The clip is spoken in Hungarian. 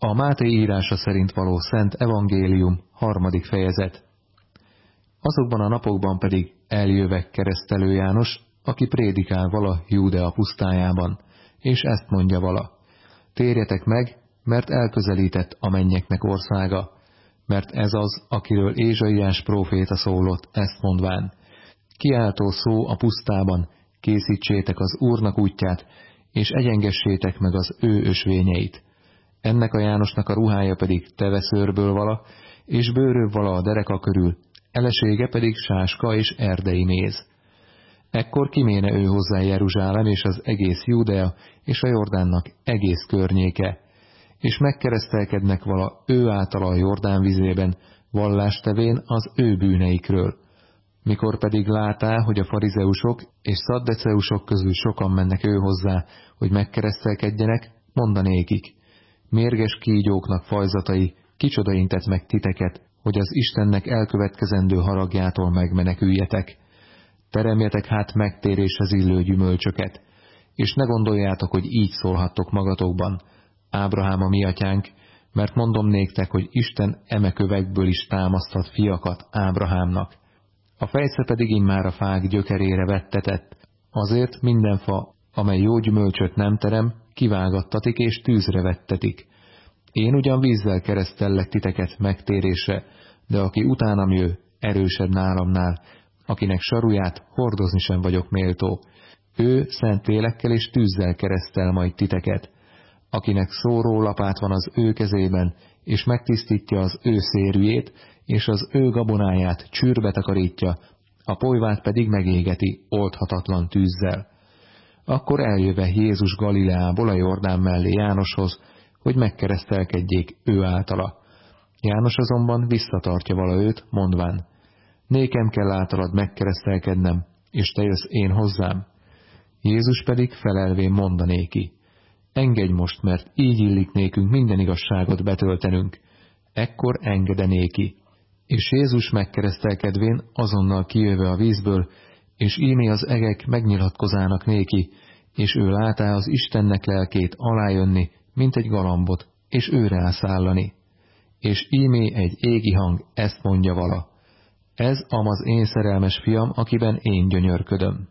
A Máté írása szerint való Szent Evangélium, harmadik fejezet. Azokban a napokban pedig eljövek keresztelő János, aki prédikál vala Júdea pusztájában, és ezt mondja vala. Térjetek meg, mert elközelített a mennyeknek országa, mert ez az, akiről Ézsaiás próféta szólott, ezt mondván. Kiáltó szó a pusztában, készítsétek az Úrnak útját, és egyengessétek meg az ő ösvényeit. Ennek a Jánosnak a ruhája pedig teveszőrből vala, és bőröbb vala a dereka körül, elesége pedig sáska és erdei méz. Ekkor kiméne ő hozzá Jeruzsálem és az egész Júdea és a Jordánnak egész környéke, és megkeresztelkednek vala ő által a Jordán vizében, vallástevén az ő bűneikről. Mikor pedig látá, hogy a farizeusok és szaddeceusok közül sokan mennek ő hozzá, hogy megkeresztelkedjenek, mondanékik, mérges kígyóknak fajzatai, kicsoda intett meg titeket, hogy az Istennek elkövetkezendő haragjától megmeneküljetek. Teremjetek hát megtéréshez illő gyümölcsöket, és ne gondoljátok, hogy így szólhattok magatokban, Ábrahám a mi atyánk, mert mondom néktek, hogy Isten eme kövekből is támaszthat fiakat Ábrahámnak. A fejsze pedig immár a fák gyökerére vettetett, azért minden fa, amely jó gyümölcsöt nem terem, kivágattatik és tűzre vettetik. Én ugyan vízzel keresztellek titeket megtérésre, de aki utánam jő, erősebb nálamnál, akinek saruját hordozni sem vagyok méltó. Ő szent lélekkel és tűzzel keresztel majd titeket, akinek szóró lapát van az ő kezében, és megtisztítja az ő szérűjét, és az ő gabonáját csűrbe takarítja, a polyvát pedig megégeti oldhatatlan tűzzel. Akkor eljöve Jézus Galileából a Jordán mellé Jánoshoz, hogy megkeresztelkedjék ő általa. János azonban visszatartja vala őt, mondván, nékem kell általad megkeresztelkednem, és te jössz én hozzám. Jézus pedig felelvén mondanéki, engedj most, mert így illik nékünk minden igazságot betöltenünk. Ekkor engedenéki. És Jézus megkeresztelkedvén azonnal kijöve a vízből, és ímé az egek megnyilatkozának néki, és ő látá az Istennek lelkét alájönni, mint egy galambot, és őre elszállani. És ímé egy égi hang ezt mondja vala. Ez am az én szerelmes fiam, akiben én gyönyörködöm.